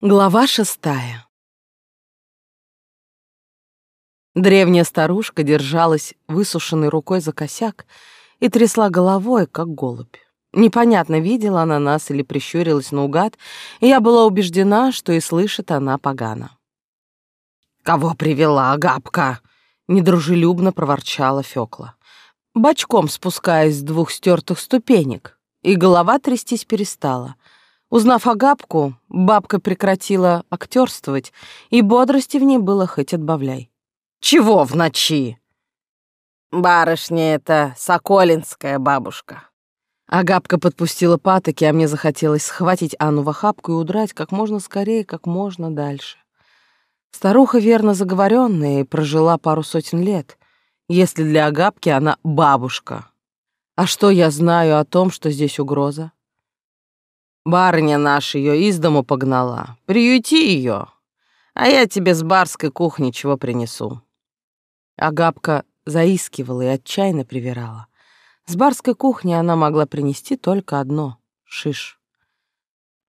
Глава шестая. Древняя старушка держалась высушенной рукой за косяк и трясла головой, как голубь. Непонятно, видела она нас или прищурилась наугад, и я была убеждена, что и слышит она погано. «Кого привела, Габка?» — недружелюбно проворчала Фёкла, бочком спускаясь с двух стертых ступенек, и голова трястись перестала — Узнав о Габку, бабка прекратила актерствовать, и бодрости в ней было хоть отбавляй. «Чего в ночи?» «Барышня это Соколинская бабушка». А Габка подпустила патоки, а мне захотелось схватить Анну в охапку и удрать как можно скорее, как можно дальше. Старуха верно заговоренная и прожила пару сотен лет, если для Агапки она бабушка. А что я знаю о том, что здесь угроза? Барыня наша ее из дому погнала. Приюти ее, а я тебе с барской кухни чего принесу». Агапка заискивала и отчаянно привирала. С барской кухни она могла принести только одно — шиш.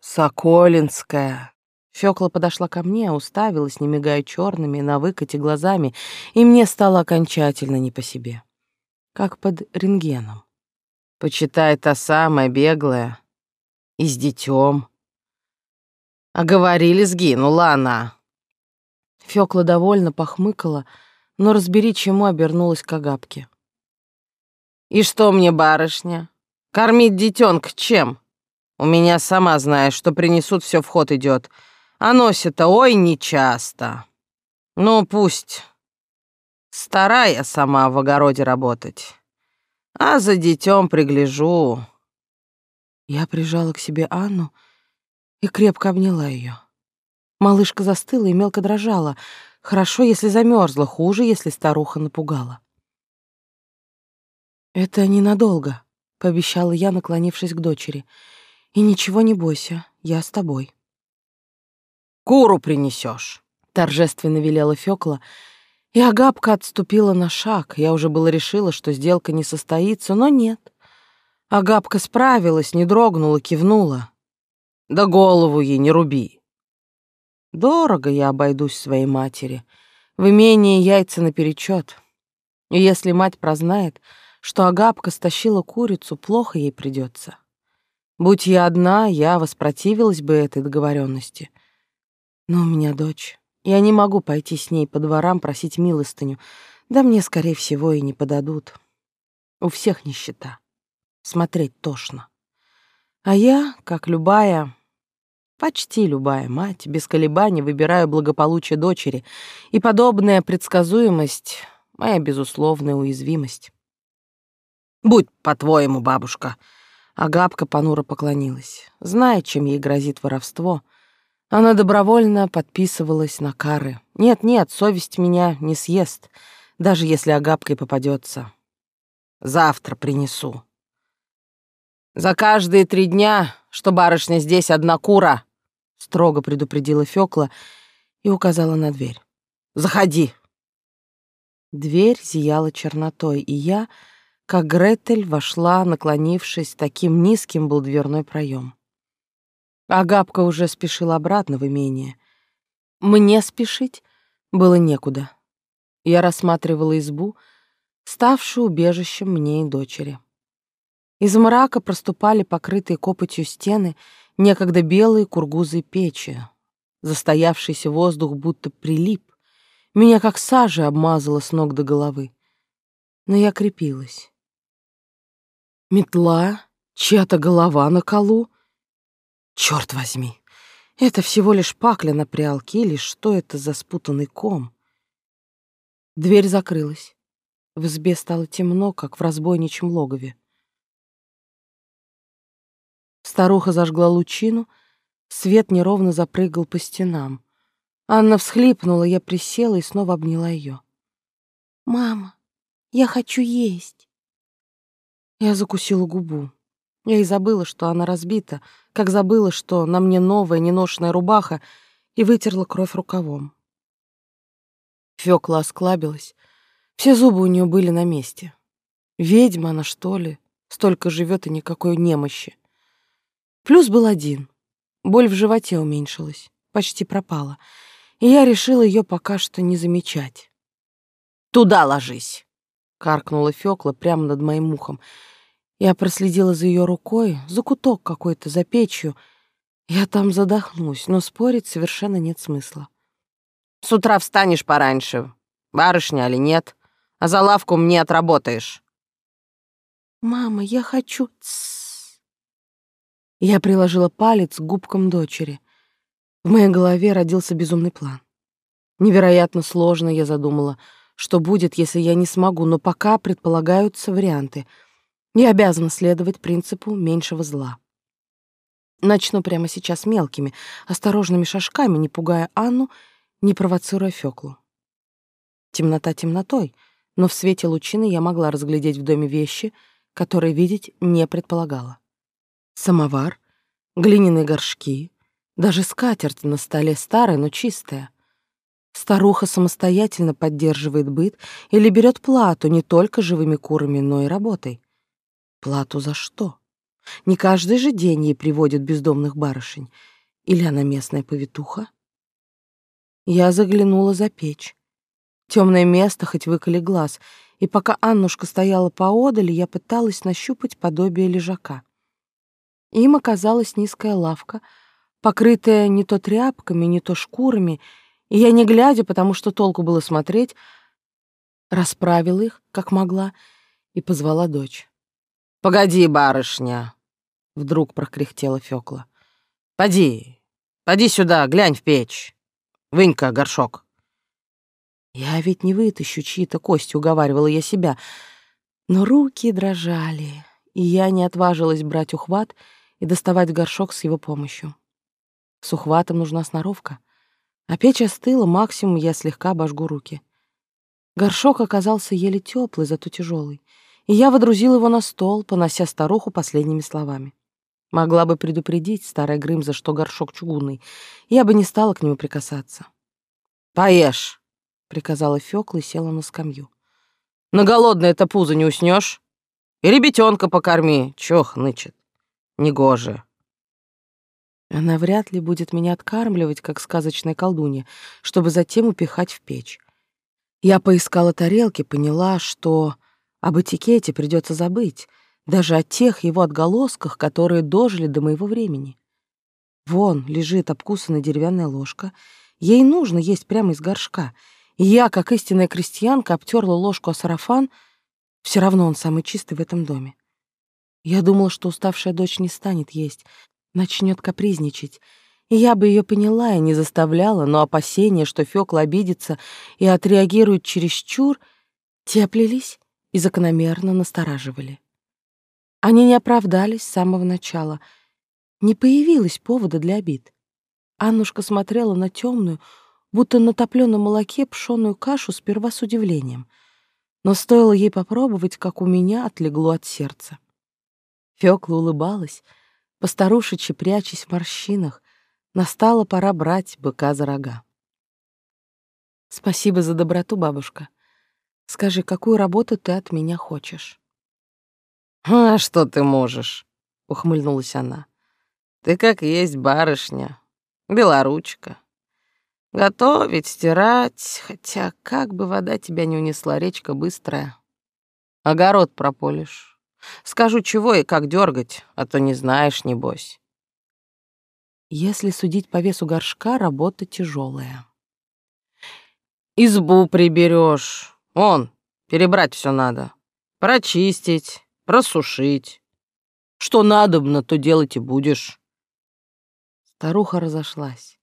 «Соколинская!» Фёкла подошла ко мне, уставилась, не мигая черными, на выкате глазами, и мне стало окончательно не по себе. Как под рентгеном. «Почитай, та самая беглая, и с детем. А говорили, сгинула она. Фёкла довольно похмыкала, но разбери, чему обернулась к Агапке. «И что мне, барышня? Кормить детёнка чем? У меня, сама знаешь, что принесут, все в ход идет, а носит-то, ой, нечасто. Ну, пусть. Старая сама в огороде работать. А за детем пригляжу. Я прижала к себе Анну и крепко обняла ее. Малышка застыла и мелко дрожала. Хорошо, если замерзла, хуже, если старуха напугала. «Это ненадолго», — пообещала я, наклонившись к дочери. «И ничего не бойся, я с тобой». «Куру принесешь», — торжественно велела Фёкла, и Агапка отступила на шаг. Я уже было решила, что сделка не состоится, но нет. Агапка справилась, не дрогнула, кивнула. Да голову ей не руби. Дорого я обойдусь своей матери. В имении яйца наперечет. И если мать прознает, что Агапка стащила курицу, плохо ей придется. Будь я одна, я воспротивилась бы этой договоренности. Но у меня дочь. Я не могу пойти с ней по дворам просить милостыню. Да мне, скорее всего, и не подадут. У всех нищета смотреть тошно. А я, как любая, почти любая мать, без колебаний выбираю благополучие дочери, и подобная предсказуемость — моя безусловная уязвимость. «Будь по-твоему, бабушка!» Агапка понуро поклонилась. Зная, чем ей грозит воровство, она добровольно подписывалась на кары. «Нет-нет, совесть меня не съест, даже если Агапка и попадется. Завтра принесу». «За каждые три дня, что барышня здесь одна кура», — строго предупредила Фёкла и указала на дверь. «Заходи». Дверь зияла чернотой, и я, как Гретель, вошла, наклонившись, таким низким был дверной проем. Агапка уже спешила обратно в имение. Мне спешить было некуда. Я рассматривала избу, ставшую убежищем мне и дочери. Из мрака проступали покрытые копотью стены, некогда белые кургузы печи. Застоявшийся воздух будто прилип. Меня как сажей обмазало с ног до головы. Но я крепилась. Метла, чья-то голова на колу. Черт возьми, это всего лишь пакля на прялке или что это за спутанный ком? Дверь закрылась. В избе стало темно, как в разбойничьем логове. Старуха зажгла лучину, свет неровно запрыгал по стенам. Анна всхлипнула, я присела и снова обняла ее. «Мама, я хочу есть!» Я закусила губу. Я и забыла, что она разбита, как забыла, что на мне новая неношенная рубаха, и вытерла кровь рукавом. Фёкла осклабилась. Все зубы у нее были на месте. Ведьма она, что ли? Столько живет и никакой немощи. Плюс был один. Боль в животе уменьшилась. почти пропала, и я решила ее пока что не замечать. «Туда ложись!» — каркнула Фёкла прямо над моим ухом. Я проследила за ее рукой, за куток какой-то, за печью. Я там задохнусь, но спорить совершенно нет смысла. «С утра встанешь пораньше, барышня или нет, а за лавку мне отработаешь». «Мама, я хочу...» Я приложила палец к губкам дочери. В моей голове родился безумный план. Невероятно сложно я задумала, что будет, если я не смогу, но пока предполагаются варианты. Я обязана следовать принципу меньшего зла. Начну прямо сейчас мелкими, осторожными шажками, не пугая Анну, не провоцируя Фёклу. Темнота темнотой, но в свете лучины я могла разглядеть в доме вещи — которые видеть не предполагала. Самовар, глиняные горшки, даже скатерть на столе старая, но чистая. Старуха самостоятельно поддерживает быт или берет плату не только живыми курами, но и работой. Плату за что? Не каждый же день ей приводят бездомных барышень. Или она местная повитуха? Я заглянула за печь. Темное место, хоть выколи глаз — и пока Аннушка стояла поодаль, я пыталась нащупать подобие лежака. Им оказалась низкая лавка, покрытая не то тряпками, не то шкурами, и я, не глядя, потому что толку было смотреть, расправила их, как могла, и позвала дочь. «Погоди, барышня!» — вдруг прокряхтела Фёкла. «Поди, поди сюда, глянь в печь. Вынь-ка горшок». Я ведь не вытащу чьи-то кости, уговаривала я себя. Но руки дрожали, и я не отважилась брать ухват и доставать горшок с его помощью. С ухватом нужна сноровка. А печь остыла, максимум я слегка обожгу руки. Горшок оказался еле теплый, зато тяжелый, и я водрузила его на стол, понося старуху последними словами. Могла бы предупредить старая Грымза, что горшок чугунный, я бы не стала к нему прикасаться. «Поешь!» — приказала Фёкла и села на скамью. «На голодное-то пузо не уснешь? И ребятенка покорми, чё хнычет? Негоже». Она вряд ли будет меня откармливать, как сказочная колдунья, чтобы затем упихать в печь. Я поискала тарелки, поняла, что об этикете придется забыть, даже о тех его отголосках, которые дожили до моего времени. Вон лежит обкусанная деревянная ложка. Ей нужно есть прямо из горшка — я, как истинная крестьянка, обтерла ложку о сарафан. Все равно он самый чистый в этом доме. Я думала, что уставшая дочь не станет есть, начнет капризничать. И я бы ее поняла и не заставляла, но опасения, что Фёкла обидится и отреагирует чересчур, теплились и закономерно настораживали. Они не оправдались с самого начала. Не появилось повода для обид. Аннушка смотрела на темную, будто на топленом молоке пшеную кашу сперва с удивлением. Но стоило ей попробовать, как у меня отлегло от сердца. Фёкла улыбалась, постарушечи прячась в морщинах. Настала пора брать быка за рога. «Спасибо за доброту, бабушка. Скажи, какую работу ты от меня хочешь?» «А что ты можешь?» — ухмыльнулась она. «Ты как есть барышня, белоручка. Готовить, стирать, хотя как бы вода тебя не унесла, речка быстрая. Огород прополишь. Скажу, чего и как дергать, а то не знаешь, небось. Если судить по весу горшка, работа тяжелая. Избу приберешь. Он, перебрать все надо. Прочистить, просушить. Что надобно, то делать и будешь. Старуха разошлась.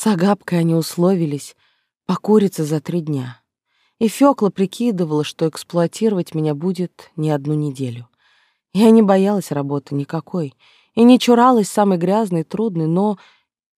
С Агапкой они условились покуриться за три дня. И Фёкла прикидывала, что эксплуатировать меня будет не одну неделю. Я не боялась работы никакой и не чуралась самой грязной, трудной, но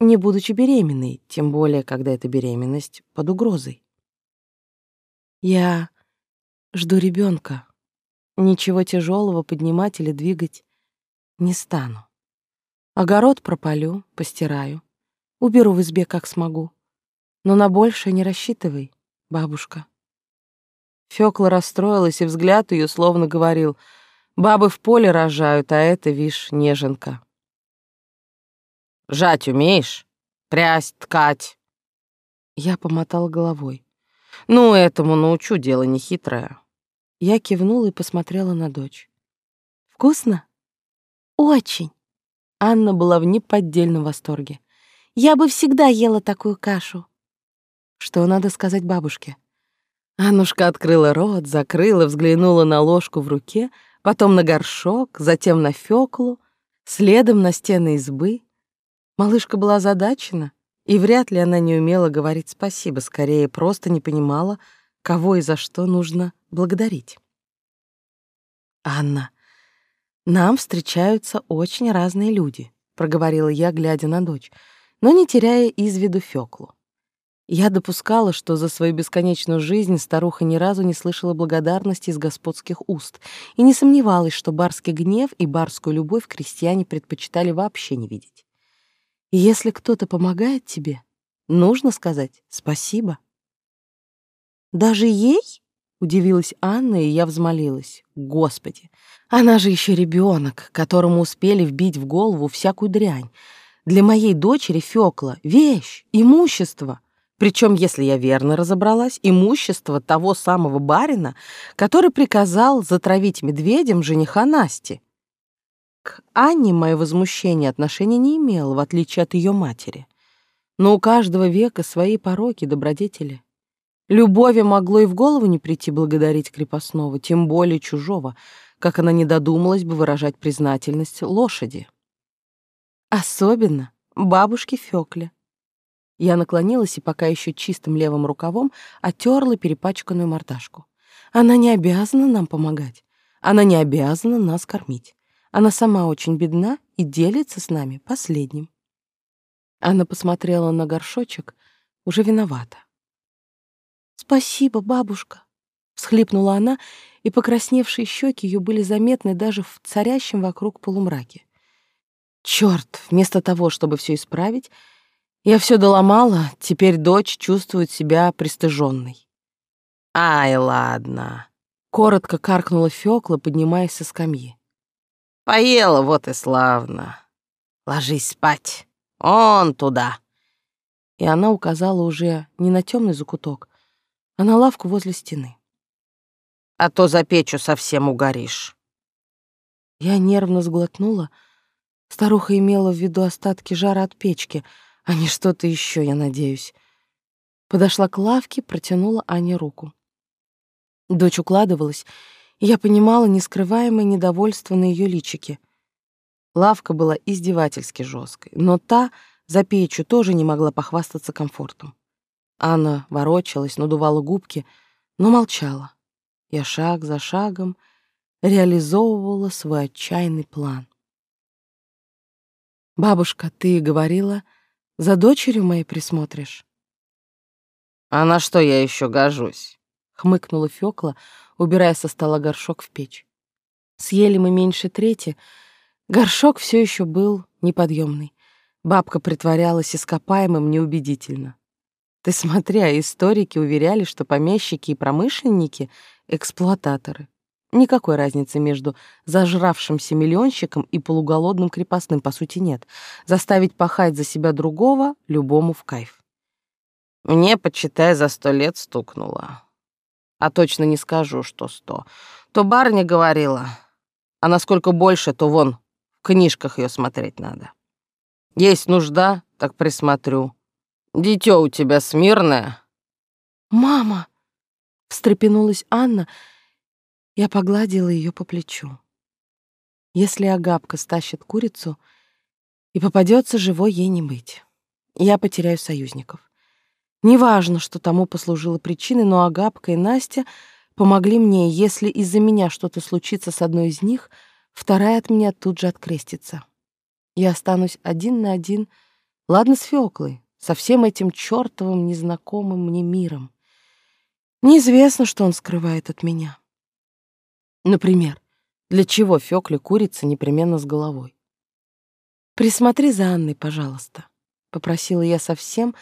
не будучи беременной, тем более, когда эта беременность под угрозой. Я жду ребенка. Ничего тяжелого поднимать или двигать не стану. Огород пропалю, постираю, Уберу в избе, как смогу. Но на большее не рассчитывай, бабушка. Фёкла расстроилась, и взгляд ее словно говорил, «Бабы в поле рожают, а это, вишь, неженка». «Жать умеешь?» — прясть, ткать. Я помотал головой. Ну, этому научу, дело нехитрое. Я кивнула и посмотрела на дочь. «Вкусно?» «Очень!» Анна была в неподдельном восторге. «Я бы всегда ела такую кашу!» Что надо сказать бабушке? Аннушка открыла рот, закрыла, взглянула на ложку в руке, потом на горшок, затем на фёклу, следом на стены избы. Малышка была озадачена, и вряд ли она не умела говорить спасибо, скорее просто не понимала, кого и за что нужно благодарить. «Анна, нам встречаются очень разные люди», — проговорила я, глядя на дочь, но не теряя из виду Фёклу. Я допускала, что за свою бесконечную жизнь старуха ни разу не слышала благодарности из господских уст и не сомневалась, что барский гнев и барскую любовь крестьяне предпочитали вообще не видеть. Если кто-то помогает тебе, нужно сказать спасибо. Даже ей? Удивилась Анна, и я взмолилась. Господи, она же еще ребенок, которому успели вбить в голову всякую дрянь. Для моей дочери Фёкла — вещь, имущество. Причем, если я верно разобралась, имущество того самого барина, который приказал затравить медведем жениха Насти. К Анне мое возмущение отношения не имело, в отличие от ее матери. Но у каждого века свои пороки, добродетели. Любови могло и в голову не прийти благодарить крепостного, тем более чужого, как она не додумалась бы выражать признательность лошади. Особенно бабушке Фёкле. Я наклонилась и пока еще чистым левым рукавом оттерла перепачканную мордашку. Она не обязана нам помогать. Она не обязана нас кормить. Она сама очень бедна и делится с нами последним. Она посмотрела на горшочек, уже виновата. «Спасибо, бабушка», — всхлипнула она, и покрасневшие щеки ее были заметны даже в царящем вокруг полумраке. Черт, вместо того, чтобы все исправить, я все доломала, теперь дочь чувствует себя пристыженной. «Ай, ладно», — коротко каркнула Фёкла, поднимаясь со скамьи. «Поела, вот и славно. Ложись спать. Он туда». И она указала уже не на темный закуток, а на лавку возле стены. «А то за печью совсем угоришь». Я нервно сглотнула. Старуха имела в виду остатки жара от печки, а не что-то еще, я надеюсь. Подошла к лавке, протянула Ане руку. Дочь укладывалась, и я понимала нескрываемое недовольство на ее личике. Лавка была издевательски жесткой, но та за печью тоже не могла похвастаться комфортом. Анна ворочалась, надувала губки, но молчала. Я шаг за шагом реализовывала свой отчаянный план. «Бабушка, ты говорила, за дочерью моей присмотришь?» «А на что я еще гожусь?» — хмыкнула Фёкла, убирая со стола горшок в печь. Съели мы меньше трети. Горшок все еще был неподъемный. Бабка притворялась ископаемым неубедительно. Ты смотря, историки уверяли, что помещики и промышленники — эксплуататоры. Никакой разницы между зажравшимся миллионщиком и полуголодным крепостным, по сути, нет. Заставить пахать за себя другого любому в кайф. Мне, почитай, за сто лет стукнуло. А точно не скажу, что сто. То барыня говорила, а насколько больше, то вон, в книжках ее смотреть надо. Есть нужда, так присмотрю. Дитё у тебя смирное?» «Мама!» — встрепенулась Анна. Я погладила ее по плечу. Если Агапка стащит курицу, и попадется живой ей не быть. Я потеряю союзников. Неважно, что тому послужило причиной, но Агапка и Настя помогли мне, если из-за меня что-то случится с одной из них, вторая от меня тут же открестится. Я останусь один на один, ладно, с Фёклой, со всем этим чёртовым незнакомым мне миром. Неизвестно, что он скрывает от меня. Например, для чего Фёкле курица непременно с головой? «Присмотри за Анной, пожалуйста», — попросила я совсем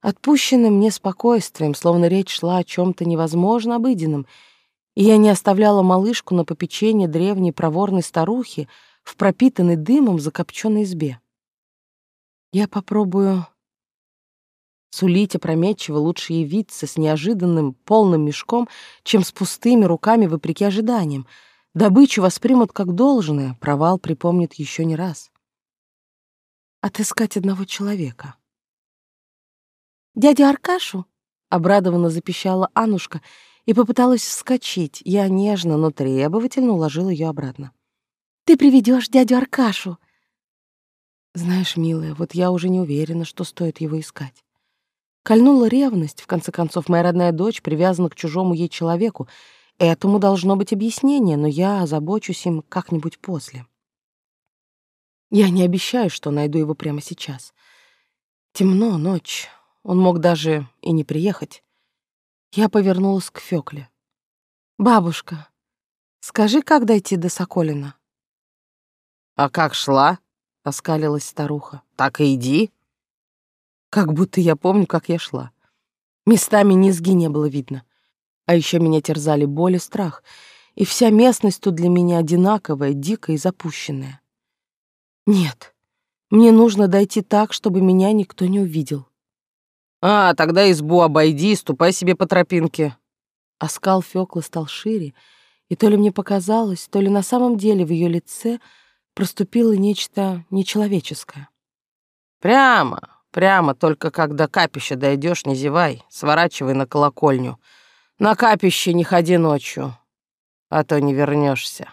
отпущенным мне спокойствием, словно речь шла о чем то невозможно обыденном, и я не оставляла малышку на попечение древней проворной старухи в пропитанной дымом закопченной избе. Я попробую Сулить опрометчиво лучше явиться с неожиданным полным мешком, чем с пустыми руками вопреки ожиданиям. Добычу воспримут как должное, провал припомнит еще не раз. Отыскать одного человека. «Дядя Аркашу?» — обрадованно запищала Анушка и попыталась вскочить. Я нежно, но требовательно уложила ее обратно. «Ты приведешь дядю Аркашу!» Знаешь, милая, вот я уже не уверена, что стоит его искать. Кольнула ревность, в конце концов, моя родная дочь привязана к чужому ей человеку. Этому должно быть объяснение, но я озабочусь им как-нибудь после. Я не обещаю, что найду его прямо сейчас. Темно, ночь. Он мог даже и не приехать. Я повернулась к Фёкле. «Бабушка, скажи, как дойти до Соколина?» «А как шла?» оскалилась старуха. Так и иди. Как будто я помню, как я шла. Местами низги не было видно. А еще меня терзали боль и страх, и вся местность тут для меня одинаковая, дикая и запущенная. Нет, мне нужно дойти так, чтобы меня никто не увидел. А, тогда избу обойди и ступай себе по тропинке. Оскал Фёклы стал шире, и то ли мне показалось, то ли на самом деле в ее лице — проступило нечто нечеловеческое. «Прямо, прямо, только когда капище дойдешь, не зевай, сворачивай на колокольню. На капище не ходи ночью, а то не вернешься.